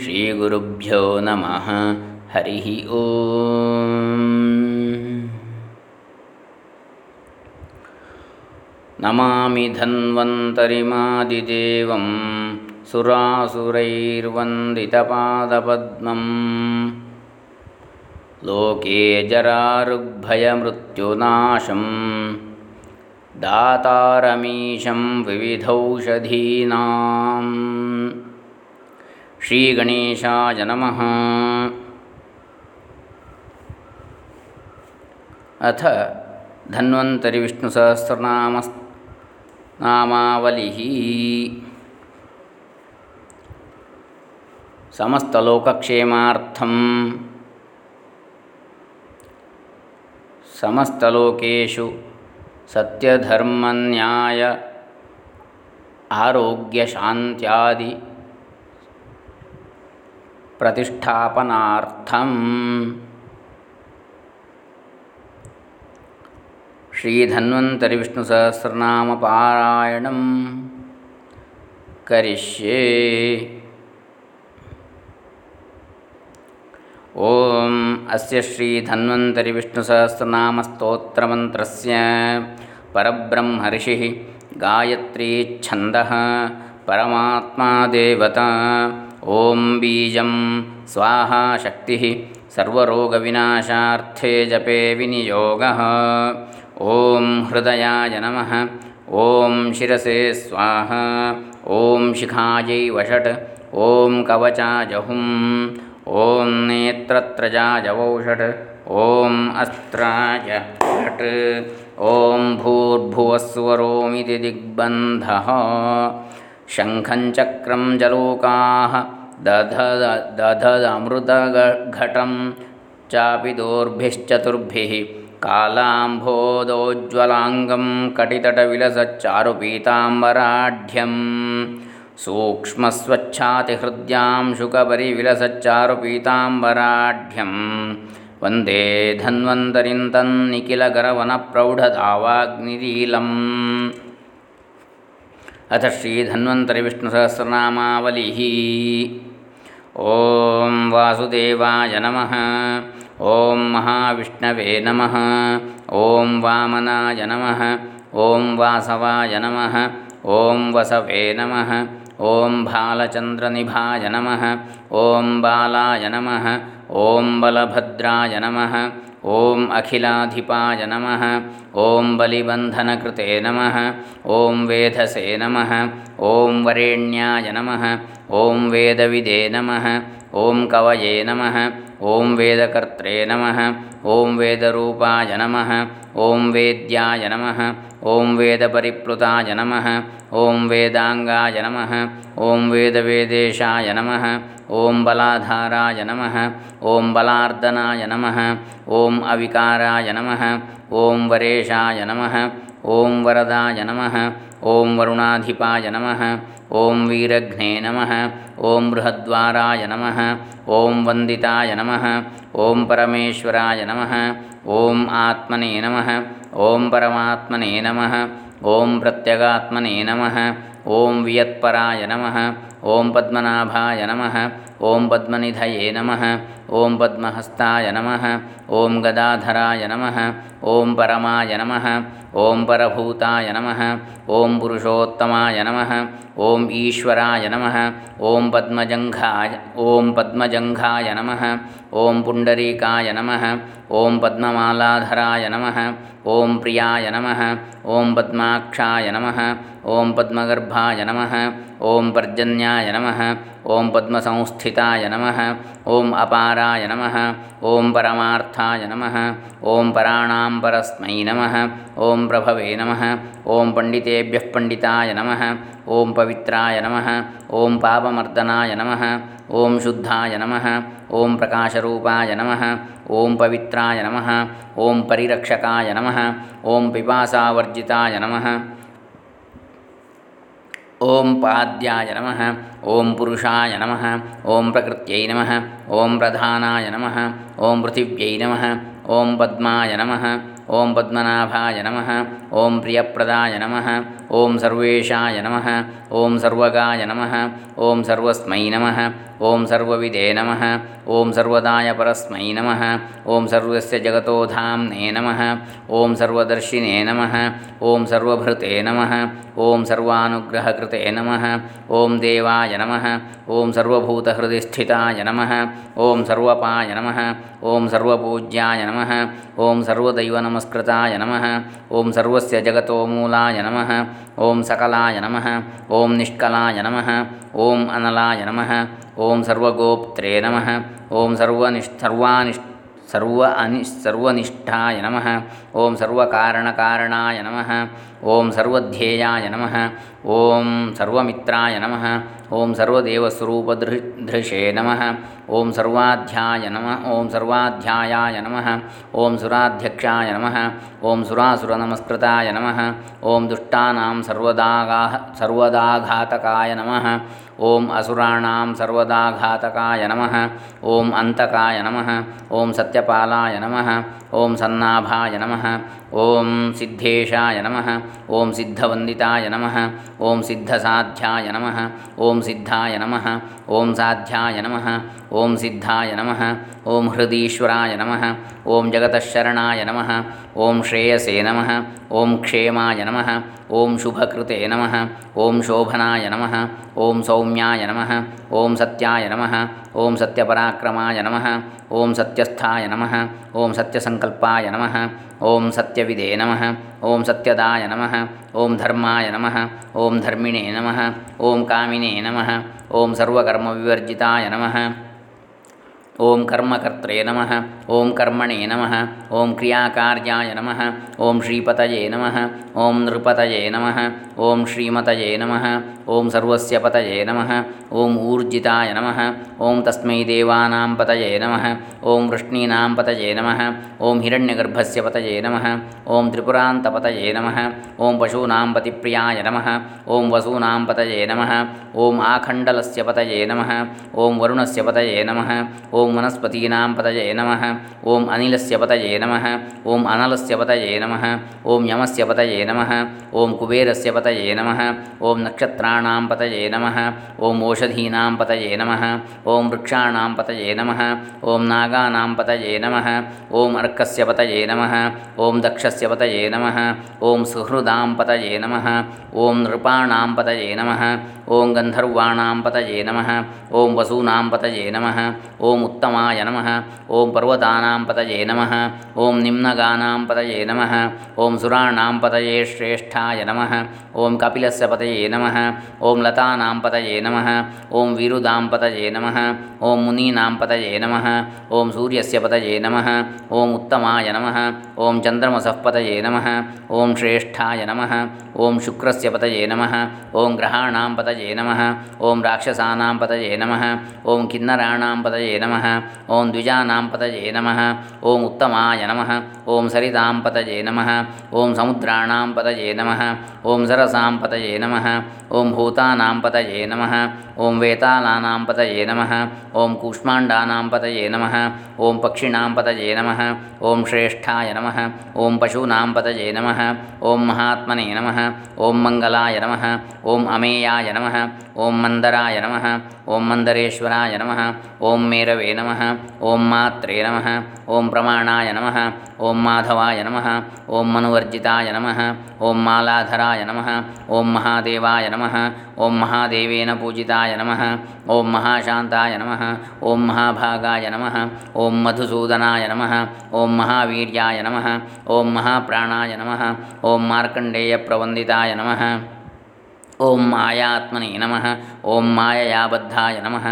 श्रीगुरुभ्यो नमः। हरिः ॐ नमामि धन्वन्तरिमादिदेवं सुरासुरैर्वन्दितपादपद्मं लोके जरारुग्भयमृत्युनाशं दातारमीशं विविधौषधीनाम्। ಶ್ರೀಗಣೇಶಾಯ ನಮಃ. ಅಥ ಧನ್ವಂತರಿ ವಿಷ್ಣುಸಹಸ್ರನಾಮಸ್ ನಾಮಾವಲಿಃ ಸಮಸ್ತಲೋಕಕ್ಷೇಮಾರ್ಥಂ ಸಮಸ್ತಲೋಕೇಶು ಸತ್ಯಧರ್ಮನ್ಯಾಯ ಆರೋಗ್ಯಶಾಂತ್ಯಾದಿ प्रतिष्ठापनार्थं श्रीधन्वन्तरिविष्णुसहस्रनामपारायणं करिष्ये। ॐ अस्य श्रीधन्वन्तरिविष्णुसहस्रनामस्तोत्रमन्त्रस्य परब्रह्मर्षिः गायत्रीच्छन्दः परमात्मा देवता ॐ बीजं स्वाहा शक्तिः सर्वरोगविनाशार्थे जपे विनियोगः। ॐ हृदयाय नमः। ॐ शिरसे स्वाहा। ॐ शिखायै वषट्। ॐ कवचाजहुं। ॐ नेत्रत्रजाजवौषट्। ॐ अस्त्राय षट्। ॐ भूर्भुवस्वरोमिति दिग्बन्धः। शङ्खञ्चक्रं जलोकाः दधद दधदमृतघटं चापि दोर्भिश्चतुर्भिः कालाम्भोदोज्ज्वलाङ्गं कटितटविलसच्चारुपीताम्बराढ्यं सूक्ष्मस्वच्छातिहृद्यां शुकपरिविलसच्चारुपीताम्बराढ्यं वन्दे धन्वन्तरिं तन्निखिलगरवनप्रौढदावाग्निरीलम् अथ श्रीधन्वन्तरिविष्णुसहस्रनामावलिः। ॐ वासुदेवाय नमः। ॐ महाविष्णवे नमः। ॐ वामनाय नमः। ॐ वासवाय नमः। ॐ वसवे नमः। ॐ भालचन्द्रनिभाय नमः। ॐ बालाय नमः। ॐ बलभद्राय नमः। ॐ अखिलाधिपाय नमः ॐ बलिबन्धनकृते नमः ॐ वेधसे नमः ॐ वरेण्याय नमः ॐ वेदविदे नमः ॐ कवये नमः ॐ वेदकर्त्रे नमः ॐ वेदरूपाय नमः ॐ वेद्याय नमः ॐ वेदपरिप्लुताय नमः। ॐ वेदाङ्गाय नमः। ॐ वेदवेदेशाय नमः। ॐ बलाधाराय नमः। ॐ बलार्दनाय नमः। ॐ अविकाराय नमः। ॐ वरेशाय नमः। ॐ वरदाय नमः। ॐ वरुणाधिपाय नमः। ॐ वीरघ्ने नमः ॐ बृहद्वाराय नमः ॐ वन्दिताय नमः ॐ परमेश्वराय नमः ॐ आत्मने नमः ॐ परमात्मने नमः ॐ प्रत्यगात्मने नमः ॐ वियत्पराय नमः ॐ पद्मनाभाय नमः ॐ पद्मनिधये नमः ॐ पद्महस्ताय नमः ॐ गदाधराय नमः ॐ परमाय नमः ಓಂ ಪರಭೂತಾಯ ನಮಃ, ಓಂ ಪುರುಷೋತ್ತಮಾಯ ನಮಃ, ಓಂ ಈಶ್ವರಾಯ ನಮಃ, ಓಂ ಪದ್ಮಜಂಘಾಯ ಓಂ ಪದ್ಮಜಂಘಾಯ ನಮಃ, ಓಂ ಪುಂಡರೀಕಾಯ ನಮಃ, ಓಂ ಪದ್ಮಮಾಲಾಧರಾಯ ನಮಃ, ಓಂ ಪ್ರಿಯಾಯ ನಮಃ, ಓಂ ಪದ್ಮಾಕ್ಷಾಯ ನಮಃ ಓಂ ಪದ್ಮಗರ್ಭಾಯ ನಮಃ ಓಂ ಪರ್ಜನ್ಯಾಯ ನಮಃ ಓಂ ಪದ್ಮಸಂಸ್ಥಿತಾಯ ನಮಃ ಓಂ ಅಪಾರಾಯ ನಮಃ ಓಂ ಪರಮಾರ್ಥಾಯ ನಮಃ ಓಂ ಪರಾಣಾಂ ಪರಸ್ಮೈ ನಮಃ ಓಂ ಪ್ರಭವೇ ನಮಃ ಓಂ ಪಂಡಿತೇಭ್ಯಃ ಪಂಡಿತಾಯ ನಮಃ ಓಂ ಪವಿತ್ರಾಯ ನಮಃ ಓಂ ಪಾಪಮರ್ದನಾಯ ನಮಃ ಓಂ ಶುದ್ಧಾಯ ನಮಃ ಓಂ ಪ್ರಕಾಶರೂಪಾಯ ನಮಃ ಓಂ ಪವಿತ್ರಾಯ ನಮಃ ಓಂ ಪರಿರಕ್ಷಕಾಯ ನಮಃ ಓಂ ಪಿಪಾಸಾವರ್ಜಿತಾಯ ನಮಃ ॐ पाद्याय नमः ॐ पुरुषाय नमः ॐ प्रकृत्यै नमः ॐ प्रधानाय नमः ॐ पृथिव्यै नमः ॐ पद्माय नमः ओं पद्मनाभाय नमः ॐ प्रियप्रदाय नम ओं सर्वेशाय नम ओं सर्वगाय नम ओं सर्वस्म नम ओं सर्वविदे नम ओं सर्वदाय परस्मै नमः ॐ सर्वस्य जगतो धाम्ने नमः ओं सर्वदर्शिने नम ओं सर्वभृते नम ओं सर्वानुग्रहकृते नमः ॐ देवाय नम ओं सर्वभूतहृदि नम ओं ॐ नम ओं सर्वूज्याय नम ओं ॐ सर्वदैवनम नमस्कृताय नमः। ॐ सर्वस्य जगतो मूलाय नमः। ॐ सकलाय नमः। ॐ निष्कलाय नमः। ॐ अनलाय नमः। ॐ सर्वगोप्त्रे नमः। ॐ सर्वनिष् सर्वानिष्ठ सर्व अनिश् सर्वनिष्ठाय नमः। ॐ सर्वकारणकारणाय नमः। ओम सर्वध्येयाय नमः ओम सर्वमित्राय नमः ओम सर्वदेवस्वरूपधृ धृषे नमः ओम सर्वाध्याय नमः ओम सर्वाध्यायाय नमः ओम सुराध्यक्षाय नमः ओम सुरासुरनमस्कृताय नमः ओम दुष्टानां सर्वदागाः सर्वदाघातकाय नमः ओम असुराणां सर्वदाघातकाय नमः ओम अन्तकाय नमः ओम सत्यपालाय नमः ओम सन्नाभाय नमः ಓಂ ಸಿದ್ಧೇಶಾಯ ನಮಃ. ಓಂ ಸಿದ್ಧವಂದಿತಾಯ ನಮಃ. ಓಂ ಸಿದ್ಧಸಾಧ್ಯಾಯ ನಮಃ. ಓಂ ಸಿದ್ಧಾಯ ನಮಃ. ಓಂ ಸಾಧ್ಯಾಯ ನಮಃ. ಓಂ ಸಿದ್ಧಾಯ ನಮಃ ಓಂ ಹೃದೀಶ್ವರಾಯ ನಮಃ ಓಂ ಜಗತಃಶರಣಾಯ ನಮಃ ಓಂ ಶ್ರೇಯಸೇ ನಮಃ ಓಂ ಕ್ಷೇಮಾಯ ನಮಃ ಓಂ ಶುಭಕೃತೆ ನಮಃ ಓಂ ಶೋಭನಾಯ ನಮಃ ಓಂ ಸೌಮ್ಯಾಯ ನಮಃ ಓಂ ಸತ್ಯಾಯ ನಮಃ ಓಂ ಸತ್ಯಪರಾಕ್ರಮಾಯ ನಮಃ ಓಂ ಸತ್ಯಸ್ಥಾಯ ನಮಃ ಓಂ ಸತ್ಯಸಂಕಲ್ಪಾಯ ನಮಃ ಓಂ ಸತ್ಯವಿದೇ ನಮಃ ಓಂ ಸತ್ಯದಾಯ ನಮಃ ಓಂ ಧರ್ಮಾಯ ನಮಃ ಓಂ ಧರ್ಮಿಣೇ ನಮಃ ಓಂ ಕಾಮಿನೇ ನಮಃ ಓಂ ಸರ್ವಕರ್ಮವಿವರ್ಜಿತಾಯ ನಮಃ ಓಂ ಕರ್ಮಕರ್ತ್ರೇ ನಮಃ ಓಂ ಕರ್ಮಣೇ ನಮಃ ಓಂ ಕ್ರಿಯಾಕಾರ್ಯಾಯ ನಮಃ ಓಂ ಶ್ರೀಪತಯೇ ನಮಃ ಓಂ ನೃಪತಯೇ ನಮಃ ಓಂ ಶ್ರೀಮತಯೇ ನಮಃ ಓಂ ಸರ್ವಸ್ಯ ಪತಯೇ ನಮಃ ಓಂ ಊರ್ಜಿತಾಯ ನಮಃ ಓಂ ತಸ್ಮೈ ದೇವಾನಾಂ ಪತಯೇ ನಮಃ ಓಂ ವೃಷ್ಣೀನಾಂ ಪತಯೇ ನಮಃ ಓಂ ಹಿರಣ್ಯಗರ್ಭಸ್ಯ ಪತಯೇ ನಮಃ ಓಂ ತ್ರಿಪುರಾಂತಪತಯೇ ನಮಃ ಓಂ ಪಶೂನಾಂ ಪತಿಪ್ರಿಯಾಯ ನಮಃ ಓಂ ವಸೂನಾಂ ಪತಯೇ ನಮಃ ಓಂ ಆಖಂಡಲಸ್ಯ ಪತಯೇ ನಮಃ ಓಂ ವರುಣಸ್ಯ ಪತಯೇ ನಮಃ ಓಂ ॐ वनस्पतीनां पतये नमः ॐ अनिलस्य पतये नम ओं अनलस्य पतये नमः ॐ यमस्य नम नमः कुबेर कुबेरस्य पतये नम ॐ नक्षत्राणां पतये नम ॐ ओषधीना पतये नम ॐ वृक्षाण पतये नम ॐ नागानां पतये नमः ॐ अर्कस्य पतये नम ॐ दक्ष पतये नम ओं सुहृदा पतये नम ओं नृपाण पतजे नम ओं गंधर्वाण पतये नम ओं वसूना पतये नम ॐ उत्तमाय नम ओं पर्वता पतये नम ओं निम्नगा पतये नम ओं सुराण पतये श्रेष्ठा नम ओं कपिल पतये नम ओं लता पतये नम ओं विरुदा पतये नम ओं मुनीनां पतये नम ओं सूर्य पतये नम ओं उत्तमाय नम ओं चंद्रमस पतये नम ओं श्रेष्ठा नम ओं शुक्र पतये नम ओं ग्रहाणां पतये नम ओं राक्षसा पतये नम ओं किन्नराणां पतये नम नमः ॐ द्विजानां पतये नमः ॐ उत्तमाय नमः ओं सरितां पतये नमः ओं समुद्राणां पतये नमः ओं सरसां पतये नमः ओं भूतानां पतये नमः ओं वेतालानां पतये नमः ओं कूष्मा पतये नमः ओं पक्षिणां पतये नमः ओं श्रेष्ठाय नमः ओं पशूनां पतये नमः ओं महात्मने नमः ओं मंगलाय नमः ओं अमेयाय नमः ओं मंदराय नमः ओं मंदरेश्वराय नमः ओं मेरवे मात्रे नमः ॐ मात्रे नमः ॐ प्रमाणाय नमः ॐ माधवाय नमः ॐ मनुवर्जिताय नमः ॐ मालाधराय नमः ॐ महादेवाय नमः ॐ महादेवेन पूजिताय नमः ॐ महाशान्ताय नमः ॐ महाभागाय नमः ॐ मधुसूदनाय नमः ॐ महावीर्याय नमः ॐ महाप्राणाय नमः ॐ मार्कण्डेयप्रवन्दिताय नमः ॐ मायात्मने नमः ॐ माययाबद्धाय नमः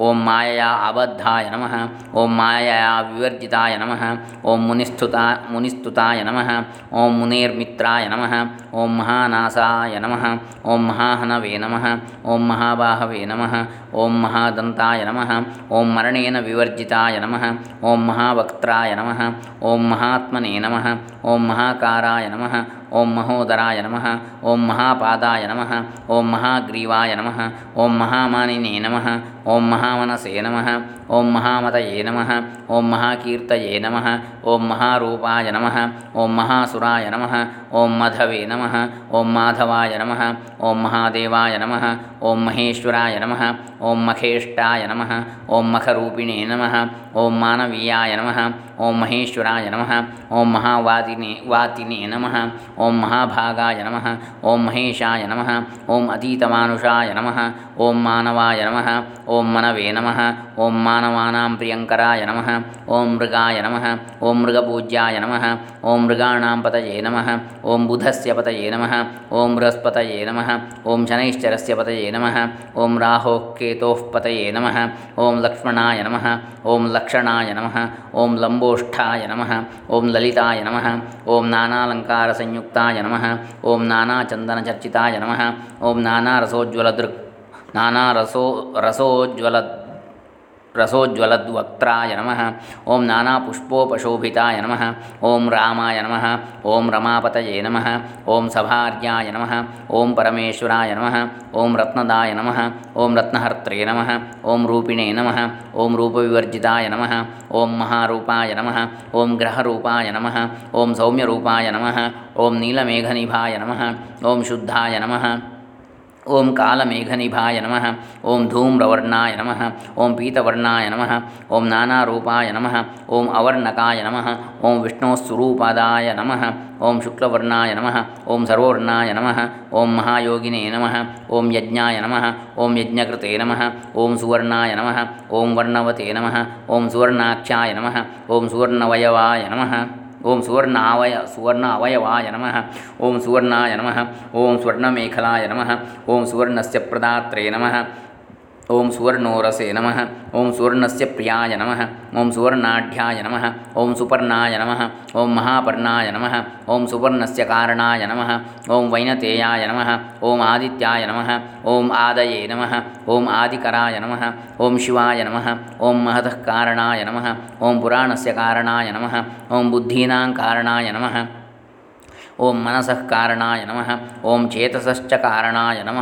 ಓಂ ಮಾಯಾ ಅಬದ್ಧಾಯ ನಮಃ. ಓಂ ಮಾಯಾ ವಿವರ್ಜಿತಾಯ ನಮಃ. ಓಂ ಮುನಿಸ್ತುತಾ, ಮುನಿಸ್ತುತಾಯ ನಮಃ. ಓಂ ಮುನೇರ್ಮಿತ್ರಾಯ ನಮಃ. ಓಂ ಮಹಾನಾಸಾಯ ನಮಃ. ಓಂ ಮಹಾಹನವೇ ನಮಃ. ಓಂ ಮಹಾಬಾಹವೇ ನಮಃ. ಓಂ ಮಹಾದಂತಾಯ ನಮಃ. ಓಂ ಮರಣೇನ ವಿವರ್ಜಿತಾಯ ನಮಃ. ಓಂ ಮಹಾವಕ್ತ್ರಾಯ ನಮಃ. ಓಂ ಮಹಾತ್ಮನೇ ನಮಃ. ಓಂ ಮಹಾಕಾರಾಯ ನಮಃ. ಓಂ ಮಹೋದರಾಯ ನಮಃ. ಓಂ ಮಹಾಪಾದಾಯ ನಮಃ. ಓಂ ಮಹಾಗ್ರೀವಾಯ ನಮಃ. ಓಂ ಮಹಾಮಾನಿನೇ ನಮಃ. ಓಂ ಮಹಾಮನಸೇ ನಮಃ. ಓಂ ಮಹಾಮತಯೇ ನಮಃ ಓಂ ಮಹಾಕೀರ್ತಯೇ ನಮಃ ಓಂ ಮಹಾರೂಪಾಯ ನಮಃ ಓಂ ಮಹಾಸುರಾಯ ನಮಃ ಓಂ ಮಧವೇ ನಮಃ ಓಂ ಮಾಧವಾಯ ನಮಃ ಓಂ ಮಹಾದೇವಾಯ ನಮಃ ಓಂ ಮಹೇಶ್ವರಾಯ ನಮಃ ಓಂ ಮಖೇಷ್ಟಾಯ ನಮಃ ಓಂ ಮಖರೂಪಿಣೇ ನಮಃ ಓಂ ಮಾನವೀಯಾಯ ನಮಃ ಓಂ ಮಹೇಶ್ವರಾಯ ನಮಃ ಓಂ ಮಹಾವಾದಿನೇ ವಾತಿನೇ ನಮಃ ಓಂ ಮಹಾಭಾಗಾಯ ನಮಃ ಓಂ ಮಹೇಶಾಯ ನಮಃ ಓಂ ಅತೀತಮಾನುಷಾಯ ನಮಃ ಓಂ ಮಾನವಾಯ ನಮಃ ಓಂ ಮನವೇ ನಮಃ ಓಂ ಮಾನವಾನಾಂ ಪ್ರಿಯಂಕರಾಯ ನಮಃ ಓಂ ಮೃಗಾಯ ನಮಃ ಓಂ ಮೃಗಪೂಜ್ಯಾಯ ನಮಃ ಓಂ ಮೃಗಾಣಾಂ ಪತಯೇ ನಮಃ ಓಂ ಬುಧಸ್ಯ ಪತಯೇ ನಮಃ ಓಂ ಬೃಹಸ್ಪತಯೇ ನಮಃ ಓಂ ಶನೈಶ್ಚರಸ್ಯ ಪತಯೇ ನಮಃ ಓಂ ರಾಹೋಃ ಕೇತೋಃ ಪತಯೇ ನಮಃ ಓಂ ಲಕ್ಷ್ಮಣಾಯ ನಮಃ ಓಂ ಲಕ್ಷಣಾಯ ನಮಃ ಓಂ ಲಂಬೋಷ್ಠಾಯ ನಮಃ ಓಂ ಲಲಿತಾಯ ನಮಃ ಓಂ ನಾನಾಲಂಕಾರ ಸಂಯುಕ್ತಾಯ ನಮಃ ಓಂ ನಾನಾಚಂದನಚರ್ಚಿತಾಯ ನಮಃ ಓಂ ನಾನಾರಸೋಜ್ವಲದೃಕ್ ನಾನಾರಸೋ ರಸೋಜ್ವಲ रसोज्ज्वलद्वक्त्राय नमः ॐ नानापुष्पोपशोभिताय नमः ॐ रामाय नमः ॐ रमापतये नमः ॐ सभार्याय नमः ॐ परमेश्वराय नमः ॐ रत्नदाय नमः ॐ रत्नहर्त्रे नमः ॐ रूपिणे नमः ॐ रूपविवर्जिताय नमः ॐ महारूपाय नमः ॐ ग्रहरूपाय नमः ॐ सौम्यरूपाय नमः ॐ नीलमेघनिभाय नमः ॐ शुद्धाय नमः ಓಂ ಕಾಲಮೇಘನಿಭಾಯ ನಮಃ ಓಂ ಧೂಮ್ರವರ್ಣಾಯ ನಮಃ ಓಂ ಪೀತವರ್ಣಾಯ ನಮಃ ಓಂ ನಾನಾರೂಪಾಯ ನಮಃ ಓಂ ಅವರ್ಣಕಾಯ ನಮಃ ಓಂ ವಿಷ್ಣೋಸ್ವರೂಪದಾಯ ನಮಃ ಓಂ ಶುಕ್ಲವರ್ಣಾಯ ನಮಃ ಓಂ ಸರ್ವವರ್ಣಾಯ ನಮಃ ಓಂ ಮಹಾಯೋಗಿನೇ ನಮಃ ಓಂ ಯಜ್ಞಾಯ ನಮಃ ಓಂ ಯಜ್ಞಕೃತೆ ನಮಃ ಓಂ ಸುವರ್ಣಾಯ ನಮಃ ಓಂ ವರ್ಣವತೆ ನಮಃ ಓಂ ಸುವರ್ಣಾಕ್ಷಾಯ ನಮಃ ಓಂ ಸುವರ್ಣವಯವಾಯ ನಮಃ ಓಂ ಸುವರ್ಣ ಅವಯ ಸುವರ್ಣ ಅವಯವಾಯ ನಮಃ. ಓಂ ಸುವರ್ಣಾಯ ನಮಃ. ಓಂ ಸ್ವರ್ಣಮೇಖಲಾಯ ನಮಃ. ಓಂ ಸುವರ್ಣಸ್ಯ ಪ್ರದಾತ್ರೇ ನಮಃ. ஓம் சுவர்ணோரசே நம ஓம் சுவர்ணஸ்ய பிரியாய நம ஓம் சுவர்ணாட்யாய நம ஓம் சுபர்ணாய நம ஓம் மகாபர்ணாய நம ஓம் சுபர்ணஸ்ய காரணாய நம ஓம் வைனதேயாய நம ஓம் ஆதித்யாய நம ஓம் ஆதயே நம ஓம் ஆதிகராய நம ஓம் சிவாய நம ஓம் மகத காரணாய நம ஓம் புராணஸ்ய காரணாய நம ஓம் புத்தீனாங் காரணாய நம ஓம் மனசः காரணாய நம ஓம் சேதசश्च காரணாய நம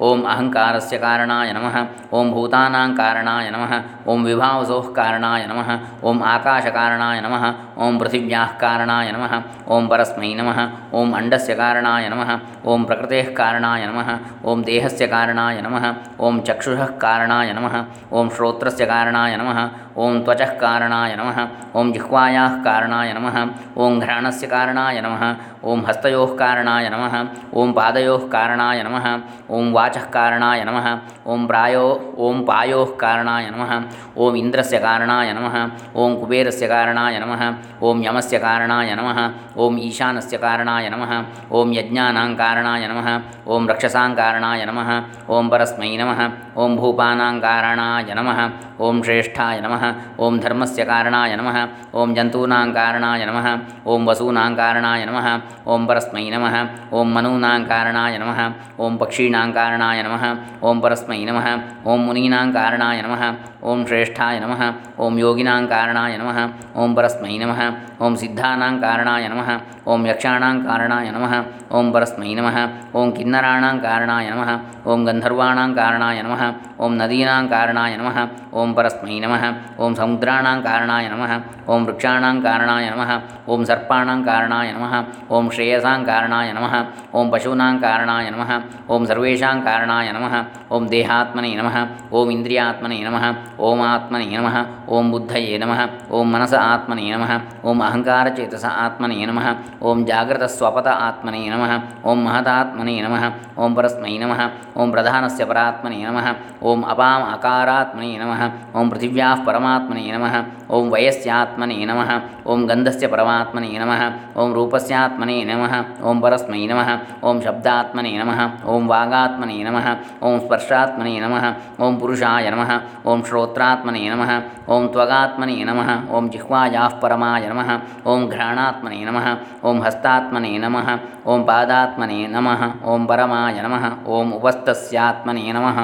ಓಂ ಅಹಂಕಾರಸ್ಯ ಕಾರಣಾಯ ನಮಃ. ಓಂ ಭೂತಾನಾಂ ಕಾರಣಾಯ ನಮಃ. ಓಂ ವಿಭಾವಸೋಃ ಕಾರಣಾಯ ನಮಃ. ಓಂ ಆಕಾಶಕಾರಣಾಯ ನಮಃ. ಓಂ ಪೃಥಿವ್ಯಾಃ ಕಾರಣಾಯ ನಮಃ ಓಂ ಪರಸ್ಮೈ ನಮಃ ಓಂ ಅಂಡಸ್ಯ ಕಾರಣಾಯ ನಮಃ ಓಂ ಪ್ರಕೃತೇಃ ಕಾರಣಾಯ ನಮಃ ಓಂ ದೇಹಸ್ಯ ಕಾರಣಾಯ ನಮಃ ಓಂ ಚಕ್ಷುಷಃ ಕಾರಣಾಯ ನಮಃ ಓಂ ಶ್ರೋತ್ರಸ್ಯ ಕಾರಣಾಯ ನಮಃ ಓಂ ತ್ವಚಃ ಕಾರಣಾಯ ನಮಃ ಓಂ ಜಿಹ್ವಾಯಾಃ ಕಾರಣಾಯ ನಮಃ ಓಂ ಘ್ರಾಣಸ್ಯ ಕಾರಣಾಯ ನಮಃ ಓಂ ಹಸ್ತಯೋಃ ಕಾರಣಾಯ ನಮಃ ಓಂ ಪಾದಯೋಃ ಕಾರಣಾಯ ನಮಃ ಓಂ ವಾಚಃ ಕಾರಣಾಯ ನಮಃ ಓಂ ಪ್ರಾಯೋ ಓಂ ಪಾಯೋಃ ಕಾರಣಾಯ ನಮಃ ಓಂ ಇಂದ್ರಸ್ಯ ಕಾರಣಾಯ ನಮಃ ಓಂ ಕುಬೇರಸ್ಯ ಕಾರಣಾಯ ನಮಃ ಓಂ ಯಮಸ್ಯ ಕಾರಣಾಯ ನಮಃ ಓಂ ಈಶಾನಸ್ಯ ಕಾರಣಾಯ ನಮಃ ಓಂ ಯಜ್ಞಾನಾಂ ಕಾರಣಾಯ ನಮಃ ಓಂ ರಕ್ಷಸಾಂ ಕಾರಣಾಯ ನಮಃ ಓಂ ಪರಸ್ಮೈ ನಮಃ ಓಂ ಭೂಪಾನಾಂ ಕಾರಣಾಯ ನಮಃ ಓಂ ಶ್ರೇಷ್ಠಾಯ ನಮಃ ಓಂ ಧರ್ಮಸ್ಯ ಕಾರಣಾಯ ನಮಃ ಓಂ ಜಂತೂನಾಂ ಕಾರಣಾಯ ನಮಃ ಓಂ ವಸೂನಾಂ ಕಾರಣಾಯ ನಮಃ ಓಂ ಪರಸ್ಮೈ ನಮಃ ಓಂ ಮನೂನಾಂ ಕಾರಣಾಯ ನಮಃ ಓಂ ಪಕ್ಷೀಣಾಂ ಕಾರಣಾಯ ನಮಃ ಓಂ ಪರಸ್ಮೈ ನಮಃ ಓಂ ಮುನೀನಾಂ ಕಾರಣಾಯ ನಮಃ ಓಂ ಶ್ರೇಷ್ಠಾಯ ನಮಃ ಓಂ ಯೋಗಿನಾಂ ಕಾರಣಾಯ ನಮಃ ಓಂ ಪರಸ್ಮೈ नमः ओं सिद्धानां कारणाय नमः ओं यक्षाणां कारणाय नमः ओं परस्मै नमः ओं किन्नराणां कारणाय नमः ओं गंधर्वाण कारणाय नमः ओं नदीनां कारणाय नमः ओं परस्मै नमः ओं समुद्राणां कारणाय नमः ओं वृक्षाणां कारणाय नमः ओं सर्पाणां कारणाय नमः ओं श्रेयसां कारणाय नमः ओं पशूनां कारणाय नमः ओं सर्वेषां कारणाय नमः ओं देहात्मने नमः ओं इंद्रियात्म नमः ओम आत्मने नमः ओं बुद्धये नमः ओं मनस आत्मने नमः ಓಂ ಅಹಂಕಾರಚೇತಸ ಆತ್ಮನೇ ನಮಃ ಓಂ ಜಾಗೃತ ಸ್ವಪತ ಆತ್ಮನೇ ನಮಃ ಓಂ ಮಹದಾತ್ಮನೇ ನಮಃ ಓಂ ಪರಸ್ಮೈ ನಮಃ ಓಂ ಪ್ರಧಾನಸ್ಯ ಪರಾತ್ಮನೇ ನಮಃ ಓಂ ಅಪಾಂ ಅಕಾರಾತ್ಮನೇ ನಮಃ ಓಂ ಪೃಥಿವ್ಯಾಃ ಪರಮಾತ್ಮನೇ ನಮಃ ಓಂ ವಯಸ್ಯಾತ್ಮನೇ ನಮಃ ಓಂ ಗಂಧಸ್ಯ ಪರಮಾತ್ಮನೇ ನಮಃ ಓಂ ರೂಪಸ್ಯಾತ್ಮನೇ ನಮಃ ಓಂ ಪರಸ್ಮೈ ನಮಃ ಓಂ ಶಬ್ದಾತ್ಮನೇ ನಮಃ ಓಂ ವಾಗಾತ್ಮನೇ ನಮಃ ಓಂ ಸ್ಪರ್ಶಾತ್ಮನೇ ನಮಃ ಓಂ ಪುರುಷಾಯ ನಮಃ ಓಂ ಶ್ರೋತ್ರಾತ್ಮನೇ ನಮಃ ಓಂ ತ್ವಗಾತ್ಮನೇ ನಮಃ ಓಂ ಜಿಹ್ವಾಯಾಃ घ्राणाय नमः। ॐ घ्राणात्मने नमः। ॐ हस्तात्मने नमः। ॐ पादात्मने नमः। ॐ परमाय नमः। ॐ उपस्थस्यात्मने नमः।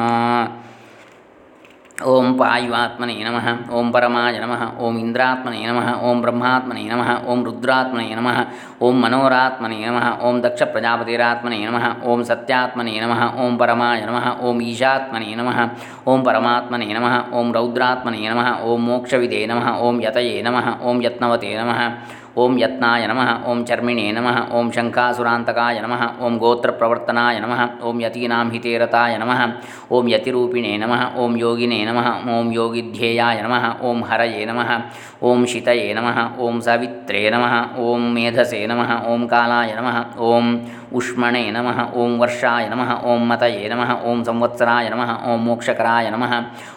ಓಂ ವಾಯುವಾತ್ಮನೇ ನಮಃ ಓಂ ಪರಮಾಯ ನಮಃ ಓಂ ಇಂದ್ರಾತ್ಮನೇ ನಮಃ ಓಂ ಬ್ರಹ್ಮಾತ್ಮನೇ ನಮಃ ಓಂ ರುದ್ರಾತ್ಮನೇ ನಮಃ ಓಂ ಮನೋರಾತ್ಮನೇ ನಮಃ ಓಂ ದಕ್ಷ ಪ್ರಜಾಪತಿರಾತ್ಮನೇ ನಮಃ ಓಂ ಸತ್ಯಾತ್ಮನೇ ನಮಃ ಓಂ ಪರಮಾಯ ನಮಃ ಓಂ ಈಶಾತ್ಮನೇ ನಮಃ ಓಂ ಪರಮಾತ್ಮನೇ ನಮಃ ಓಂ ರೌದ್ರಾತ್ಮನೇ ನಮಃ ಓಂ ಮೋಕ್ಷವಿದೇ ನಮಃ ಓಂ ಯತಯೇ ನಮಃ ಓಂ ಯತ್ನವತೆ ನಮಃ ಓಂ ಯತ್ನಾಯ ನಮಃ ಓಂ ಚರ್ಮಿಣೇ ನಮಃ ಓಂ ಶಂಖಾಸುರಾಂತಕಾಯ ನಮಃ ಓಂ ಗೋತ್ರಪ್ರವರ್ತನಾಯ ನಮಃ ಓಂ ಯತೀನಾಂ ಹಿತೇರತಾಯ ನಮಃ ಓಂ ಯತಿರೂಪಿಣೇ ನಮಃ ಓಂ ಯೋಗಿನೇ ನಮಃ ಓಂ ಯೋಗಿಧ್ಯೇಯಾಯ ನಮಃ ಓಂ ಹರಯೇ ನಮಃ ಓಂ ಶಿತಯೇ ನಮಃ ಓಂ ಸವಿತ್ರೇ ನಮಃ ಓಂ ಮೇಧಸೇ ನಮಃ ಓಂ ಕಾಲಾಯ ನಮಃ ಓಂ ಉಷ್ಮಣೇ ನಮಃ ಓಂ ವರ್ಷಾಯ ನಮಃ ಓಂ ಮತಯೇ ನಮಃ ಓಂ ಸಂವತ್ಸರಾಯ ನಮಃ ಓಂ ಮೋಕ್ಷಕರಾಯ ನಮಃ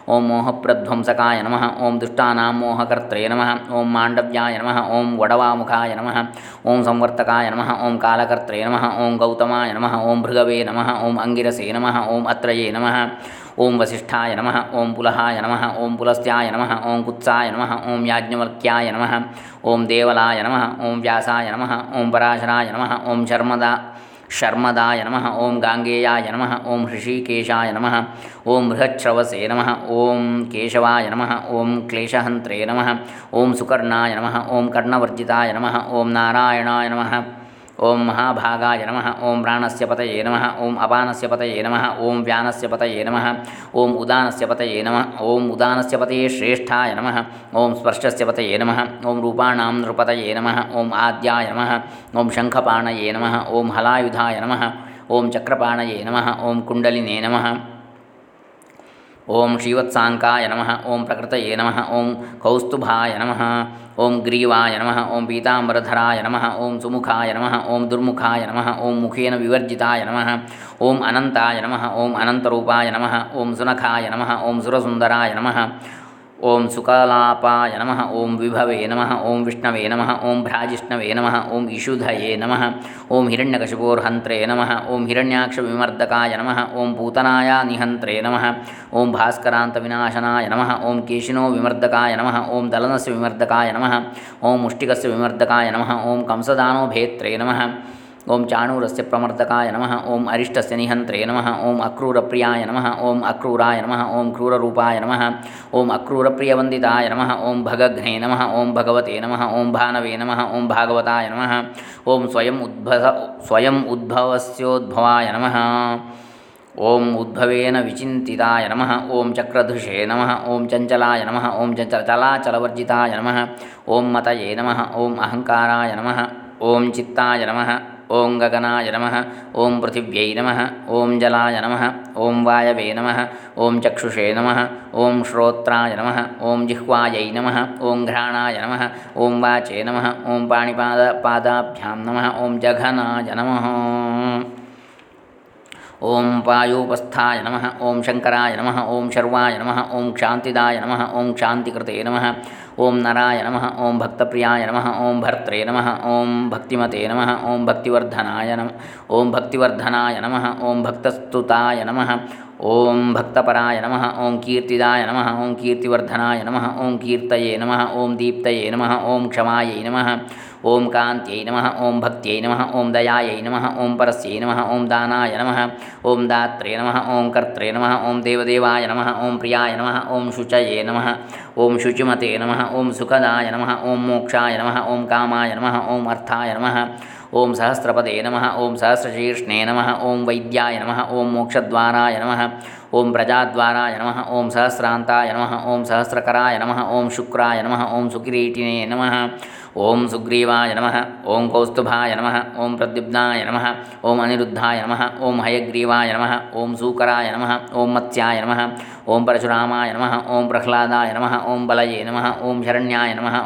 ಓಂ ಮೋಹಪ್ರಧ್ವಂಸಕಾಯ ನಮಃ ಓಂ ದುಷ್ಟಾನಾಂ ಮೋಹಕರ್ತ್ರೇ ನಮಃ ಓಂ ಮಾಂಡವ್ಯಾಯ ನಮಃ ಓಂ ವಡವಾಮುಖಾಯ ನಮಃ ಓಂ ಸಂವರ್ತಕಾಯ ನಮಃ ಓಂ ಕಾಲಕರ್ತ್ರೇ ನಮಃ ಓಂ ಗೌತಮಾಯ ನಮಃ ಓಂ ಭೃಗವೇ ನಮಃ ಓಂ ಅಂಗಿರಸೇ ನಮಃ ಓಂ ಅತ್ರಯೇ ನಮಃ ಓಂ ವಸಿಷ್ಠಾಯ ನಮಃ ಓಂ ಪುಲಹಾಯ ನಮಃ ಓಂ ಪುಲಸ್ತ್ಯಾಯ ನಮಃ ಓಂ ಕುತ್ಸಾಯ ನಮಃ ಓಂ ಯಾಜ್ಞವಲ್ಕ್ಯಾಯ ನಮಃ ಓಂ ದೇವಲಾಯ ನಮಃ ಓಂ ವ್ಯಾಸಾಯ ನಮಃ ಓಂ ಪರಾಶರಾಯ ನಮಃ ಓಂ ಶರ್ಮದ ಶರ್ಮದಾಯ ನಮಃ ಓಂ ಗಾಂಗೇಯಾಯ ನಮಃ ಓಂ ಹೃಷಿಕೇಶಾಯ ನಮಃ ಓಂ ಬೃಹಚ್ಛ್ರವಸೇ ನಮಃ ಓಂ ಕೇಶವಾಯ ನಮಃ ಓಂ ಕ್ಲೇಶಹಂತ್ರೇ ನಮಃ ಓಂ ಸುಕರ್ಣಾಯ ನಮಃ ಓಂ ಕರ್ಣವರ್ಜಿತಾಯ ನಮಃ ಓಂ ನಾರಾಯಣಾಯ ನಮಃ ओं महाभागाय नम ओं प्राणस्य पतए नम ओं अपानस्य पतए नम ओं व्यान से पतये नम ओं उदानस्य पतए नम ओं उदानस्य पतये श्रेष्ठाय नम ओं स्पर्शस्य पतये नम ओं रूपाण नृपत नम ओं आद्याय नम ओं शङ्खपाणये नम ओं हलायुधाय नम ओं चक्रपाणये नम ओं कुंडलिने नम ಓಂ ಶ್ರೀವತ್ಸಾಂಕಾಯ ನಮಃ ಓಂ ಪ್ರಕೃತಯೇ ನಮಃ ಓಂ ಕೌಸ್ತುಭಾಯ ನಮಃ ಓಂ ಗ್ರೀವಾಯ ನಮಃ ಓಂ ಪೀತಾಂಬರಧರಾಯ ನಮಃ ಓಂ ಸುಮುಖಾಯ ನಮಃ ಓಂ ದುರ್ಮುಖಾಯ ನಮಃ ಓಂ ಮುಖೇನ ವಿವರ್ಜಿತಾಯ ನಮಃ ಓಂ ಅನಂತಾಯ ನಮಃ ಓಂ ಅನಂತರೂಪಾಯ ನಮಃ ಓಂ ಸುನಖಾಯ ನಮಃ ಓಂ ಸುರಸುಂದರಾಯ ನಮಃ ಓಂ ಸುಕಲಾಪಾಯ ನಮಃ ಓಂ ವಿಭವೇ ನಮಃ ಓಂ ವಿಷ್ಣವೇ ನಮಃ ಓಂ ಭ್ರಾಜಿಷ್ಣವೇ ನಮಃ ಓಂ ಇಷುಧಯೇ ನಮಃ ಓಂ ಹಿರಣ್ಯಕಶಿಪೋರ್ಹಂತ್ರೇ ನಮಃ ಓಂ ಹಿರಣ್ಯಾಕ್ಷವಿಮರ್ದಕಾಯ ನಮಃ ಓಂ ಭೂತನಾಯ ನಿಹಂತ್ರೇ ನಮಃ ಓಂ ಭಾಸ್ಕರಾಂತವಿನಾಶನಾಯ ನಮಃ ಓಂ ಕೇಶಿನೋ ವಿಮರ್ದಕಾಯ ನಮಃ ಓಂ ದಲನಸ್ಯ ವಿಮರ್ದಕಾಯ ನಮಃ ಓಂ ಮುಷ್ಟಿಕಸ್ಯ ವಿಮರ್ದಕಾಯ ನಮಃ ಓಂ ಕಂಸದಾನೋ ಭೇತ್ರೇ ನಮಃ ಓಂ ಚಾಣೂರಸ್ಯ ಪ್ರಮರ್ದಕಾಯ ನಮಃ ಓಂ ಅರಿಷ್ಟಸ್ಯ ನಿಹಂತ್ರೇ ನಮಃ ಓಂ ಅಕ್ರೂರಪ್ರಿಯಾಯ ನಮಃ ಓಂ ಅಕ್ರೂರಾಯ ನಮಃ ಓಂ ಕ್ರೂರರೂಪಾಯ ನಮಃ ಓಂ ಅಕ್ರೂರಪ್ರಿಯವಂದಿತಾಯ ನಮಃ ಓಂ ಭಗಘ್ನೇ ನಮಃ ಓಂ ಭಗವತೆ ನಮಃ ಓಂ ಭಾನವೇ ನಮಃ ಓಂ ಭಾಗವತಾಯ ನಮಃ ಓಂ ಸ್ವಯಂ ಉದ್ಭವ ಸ್ವಯಂ ಉದ್ಭವಸ್ಯೋದ್ಭವಾಯ ನಮಃ ಓಂ ಉದ್ಭವೇನ ವಿಚಿಂತಿತಾಯ ನಮಃ ಓಂ ಚಕ್ರಧುಷೇ ನಮಃ ಓಂ ಚಂಚಲಾಯ ನಮಃ ಓಂ ಚಲಾಚಲವರ್ಜಿತಾಯ ನಮಃ ಓಂ ಮತಯೇ ನಮಃ ಓಂ ಅಹಂಕಾರಾಯ ನಮಃ ಓಂ ಚಿತ್ತಾಯ ನಮಃ ॐ गगनाय नमः ॐ पृथिव्यै नमः ॐ जलाय नमः ॐ वायवे नमः ॐ चक्षुषे नमः ॐ श्रोत्राय नमः ॐ जिह्वायै नमः ॐ घ्राणाय नमः ॐ वाचे नमः ॐ पाणिपादपादाभ्यां नमः ॐ जघनाय नमः ओम वायोपस्थाय नम ओम शंकराय नम ओम शर्वाय नम ओम शांतिदाय नम ओम शांतिकृते नम ओम नराय नम ओम भक्तप्रियाय नम ओम भर्त्रे नम ओम भक्तिमते नम ओम भक्तिवर्धनाय नम ओम भक्तिवर्धनाय नम ओम भक्तस्तुताय नम ಓಂ ಭಕ್ತಪರಾಯ ನಮಃ ಓಂ ಕೀರ್ತಿದಾಯ ನಮಃ ಓಂ ಕೀರ್ತಿವರ್ಧನಾಯ ನಮಃ ಓಂ ಕೀರ್ತಯೇ ನಮಃ ಓಂ ದೀಪ್ತಯೇ ನಮಃ ಓಂ ಕ್ಷಮಾಯೈ ನಮಃ ಓಂ ಕಾಂತ್ಯೈ ನಮಃ ಓಂ ಭಕ್ತ್ಯೈ ನಮಃ ಓಂ ದಯಾಯೈ ನಮಃ ಓಂ ಪರಸ್ಯೈ ನಮಃ ಓಂ ದಾನಾಯ ನಮಃ ಓಂ ದಾತ್ರೇ ನಮಃ ಓಂ ಕರ್ತ್ರೇ ನಮಃ ಓಂ ದೇವದೇವಾಯ ನಮಃ ಓಂ ಪ್ರಿಯಾಯ ನಮಃ ಓಂ ಶುಚಯೇ ನಮಃ ಓಂ ಶುಚಿಮತೆ ನಮಃ ಓಂ ಸುಖದಾಯ ನಮಃ ಓಂ ಮೋಕ್ಷಾಯ ನಮಃ ಓಂ ಕಾಮಾಯ ನಮಃ ಓಂ ಅರ್ಥಾಯ ನಮಃ ಓಂ ಸಹಸ್ರಪದೇ ನಮಃ ಓಂ ಸಹಸ್ರಶೀರ್ಷ್ಣೇ ನಮಃ ಓಂ ವೈದ್ಯಾಯ ನಮಃ ಓಂ ಮೋಕ್ಷದ್ವಾರಾಯ ನಮಃ ಓಂ ಪ್ರಜಾದ್ವಾರಾಯ ನಮಃ ಓಂ ಸಹಸ್ರಾಂತಾಯ ನಮಃ ಓಂ ಸಹಸ್ರಕರಾಯ ನಮಃ ಓಂ ಶುಕ್ರಾಯ ನಮಃ ಓಂ ಸುಕಿರೀಟಿನೇ ನಮಃ ಓಂ ಸುಗ್ರೀವಾಯ ನಮಃ ಓಂ ಕೌಸ್ತುಭಾಯ ನಮಃ ಓಂ ಪ್ರದ್ಯುಮ್ನಾಯ ನಮಃ ಓಂ ಅನಿರುದ್ಧಾಯ ನಮಃ ಓಂ ಹಯಗ್ರೀವಾಯ ನಮಃ ಓಂ ಸೂಕರಾಯ ನಮಃ ಓಂ ಮತ್ಸ್ಯಾಯ ನಮಃ ಓಂ ಪರಶುರಾಮಾಯ ನಮಃ ಓಂ ಪ್ರಹ್ಲಾದಾಯ ನಮಃ ಓಂ ಬಲಯೇ ನಮಃ ಓಂ ಶರಣ್ಯಾಯ ನಮಃ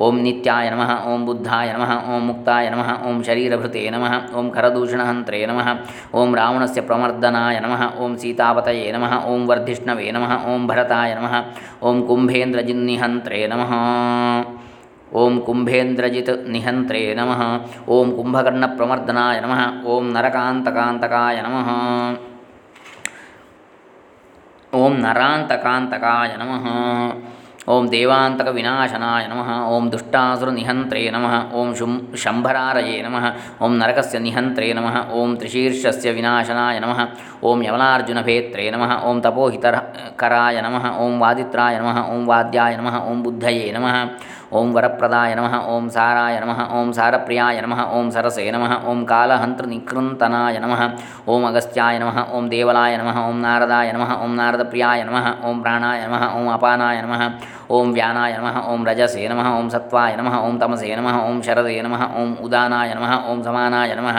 ಓಂ ನಿತ್ಯಾಯ ನಮಃ ಓಂ ಬುದ್ಧಾಯ ನಮಃ ಓಂ ಮುಕ್ತಾಯ ನಮಃ ಓಂ ಶರೀರಭೃತೆ ನಮಃ ಓಂ ಖರದೂಷಣಹಂತ್ರೇ ನಮಃ ಓಂ ರಾವಣಸ್ಯ ಪ್ರಮರ್ದನಾಯ ನಮಃ ಓಂ ಸೀತಾಪತಯೇ ನಮಃ ಓಂ ವರ್ಧಿಷ್ಣವೇ ನಮಃ ಓಂ ಭರತಾಯ ನಮಃ ಓಂ ಕುಂಭೇಂದ್ರಜಿನ್ನಿಹಂತ್ರೇ ನಮಃ ಓಂ ಕುಂಭೇಂದ್ರಜಿತ್ ನಿಹಂತ್ರೇ ನಮಃ ಓಂ ಕುಂಭಕರ್ಣಪ್ರಮರ್ದನಾಯ ನಮಃ ಓಂ ನರಕಾಂತಕಾಂತಕಾಯ ನಮಃ ಓಂ ನರಾಂತಕಾಂತಕಾಯ ನಮಃ ಓಂ ದೇವಾಂತಕ ವಿನಾಶನಾಯ ನಮಃ, ಓಂ ದುಷ್ಟಾಸುರ ನಿಹಂತ್ರೇ ನಮಃ, ಓಂ ಶುಂ, ಶಂಭರಾರಯೇ ನಮಃ, ಓಂ ನರಕಸ್ಯ ನಿಹಂತ್ರೇ ನಮಃ, ಓಂ ತ್ರಿಶೀರ್ಷಸ್ಯ ವಿನಾಶನಾಯ ನಮಃ, ಓಂ ಯಮಲಾರ್ಜುನಭೇತ್ರೇ ನಮಃ, ಓಂ ತಪೋಹಿತರ ಕರಾಯ ನಮಃ, ಓಂ ವಾದಿತ್ರಾಯ ನಮಃ, ಓಂ ವಾದ್ಯಾಯ ನಮಃ, ಓಂ ಬುದ್ಧಯೇ ನಮಃ. ஓம் வரப்பிரதாய நம ஓம் சாராய நம ஓம் சாரப்பிரியாய நம ஓம் சரசே நம ஓம் காலஹந்திர நிகிருந்தனாய நம ஓம் அகஸ்தியாய நம ஓம் தேவலாய நம ஓம் நாரதாய நம ஓம் நாரதப்பிரியாய நம ஓம் பிராணாய நம ஓம் அபானாய நம ஓம் வியானாய நம ஓம் ரஜசே நம ஓம் சத்வாய நம ஓம் தமசே நம ஓம் சரதே நம ஓம் உதானாய நம ஓம் சமானாய நம